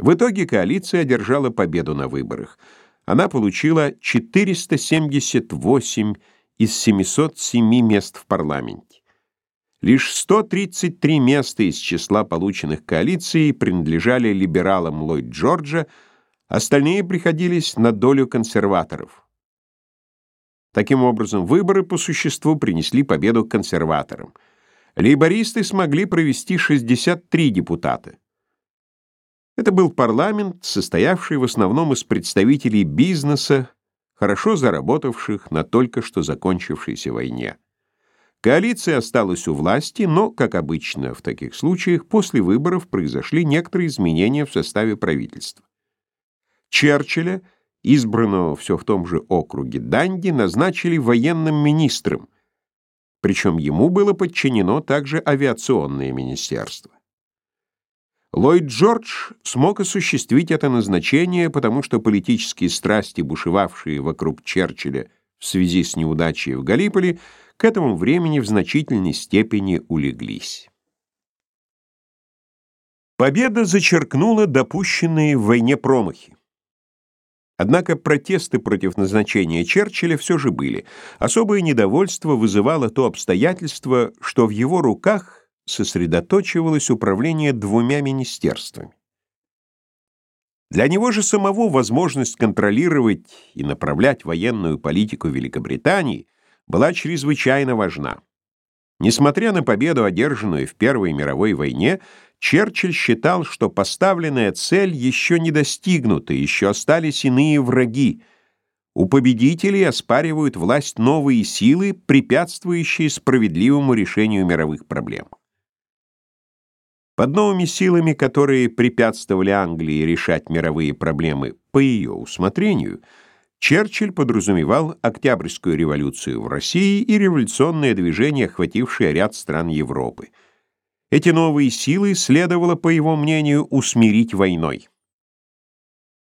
В итоге коалиция одержала победу на выборах. Она получила 478 из 707 мест в парламенте. Лишь 133 места из числа полученных коалицией принадлежали либералам Ллойд Джорджа, остальные приходились на долю консерваторов. Таким образом, выборы по существу принесли победу консерваторам. Лейбористы смогли провести 63 депутата. Это был парламент, состоявший в основном из представителей бизнеса, хорошо заработавших на только что закончившейся войне. Коалиция осталась у власти, но, как обычно в таких случаях, после выборов произошли некоторые изменения в составе правительства. Черчилля, избранного все в том же округе Данди, назначили военным министром, причем ему было подчинено также авиационное министерство. Ллойд Джордж смог осуществить это назначение, потому что политические страсти, бушевавшие вокруг Черчилля в связи с неудачей в Галиполи, к этому времени в значительной степени улеглись. Победа зачеркнула допущенные в войне промахи. Однако протесты против назначения Черчилля все же были. Особое недовольство вызывало то обстоятельство, что в его руках сосредоточивалось управление двумя министерствами. Для него же самого возможность контролировать и направлять военную политику Великобритании была чрезвычайно важна. Несмотря на победу, одержанную в Первой мировой войне, Черчилль считал, что поставленная цель еще не достигнута, еще остались иные враги. У победителей оспаривают власть новые силы, препятствующие справедливому решению мировых проблем. Под новыми силами, которые препятствовали Англии решать мировые проблемы по ее усмотрению, Черчилль подразумевал Октябрьскую революцию в России и революционное движение, охватившее ряд стран Европы. Эти новые силы следовало, по его мнению, усмирить войной.